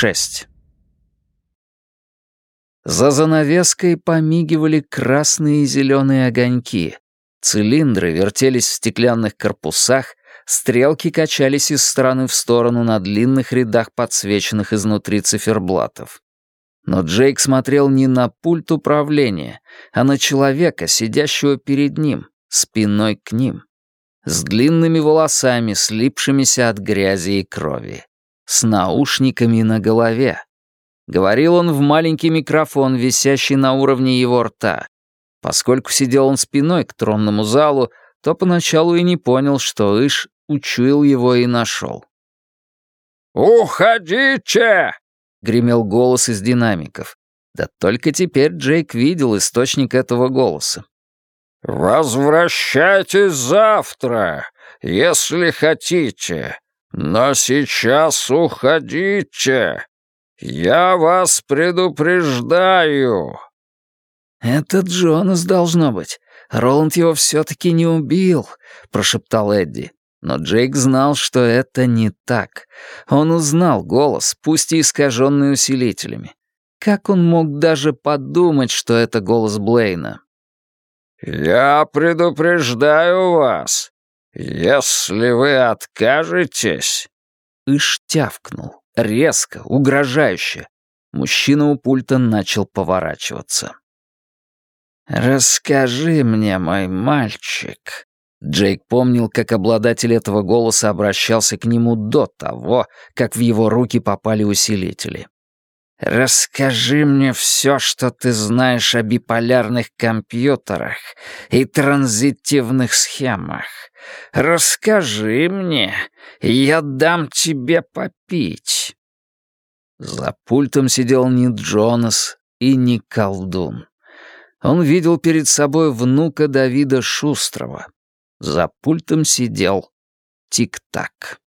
6. За занавеской помигивали красные и зеленые огоньки. Цилиндры вертелись в стеклянных корпусах, стрелки качались из стороны в сторону на длинных рядах подсвеченных изнутри циферблатов. Но Джейк смотрел не на пульт управления, а на человека, сидящего перед ним, спиной к ним, с длинными волосами, слипшимися от грязи и крови с наушниками на голове. Говорил он в маленький микрофон, висящий на уровне его рта. Поскольку сидел он спиной к тронному залу, то поначалу и не понял, что Иш учуял его и нашел. «Уходите!» — гремел голос из динамиков. Да только теперь Джейк видел источник этого голоса. «Возвращайтесь завтра, если хотите. Но сейчас уходите. Я вас предупреждаю. Это Джонас должно быть. Роланд его все-таки не убил, прошептал Эдди. Но Джейк знал, что это не так. Он узнал голос, пусть и искаженный усилителями. Как он мог даже подумать, что это голос Блейна? «Я предупреждаю вас. «Если вы откажетесь...» Иш тявкнул, резко, угрожающе. Мужчина у пульта начал поворачиваться. «Расскажи мне, мой мальчик». Джейк помнил, как обладатель этого голоса обращался к нему до того, как в его руки попали усилители. «Расскажи мне все, что ты знаешь о биполярных компьютерах и транзитивных схемах. Расскажи мне, я дам тебе попить». За пультом сидел не Джонас и не колдун. Он видел перед собой внука Давида Шустрова. За пультом сидел Тик-Так.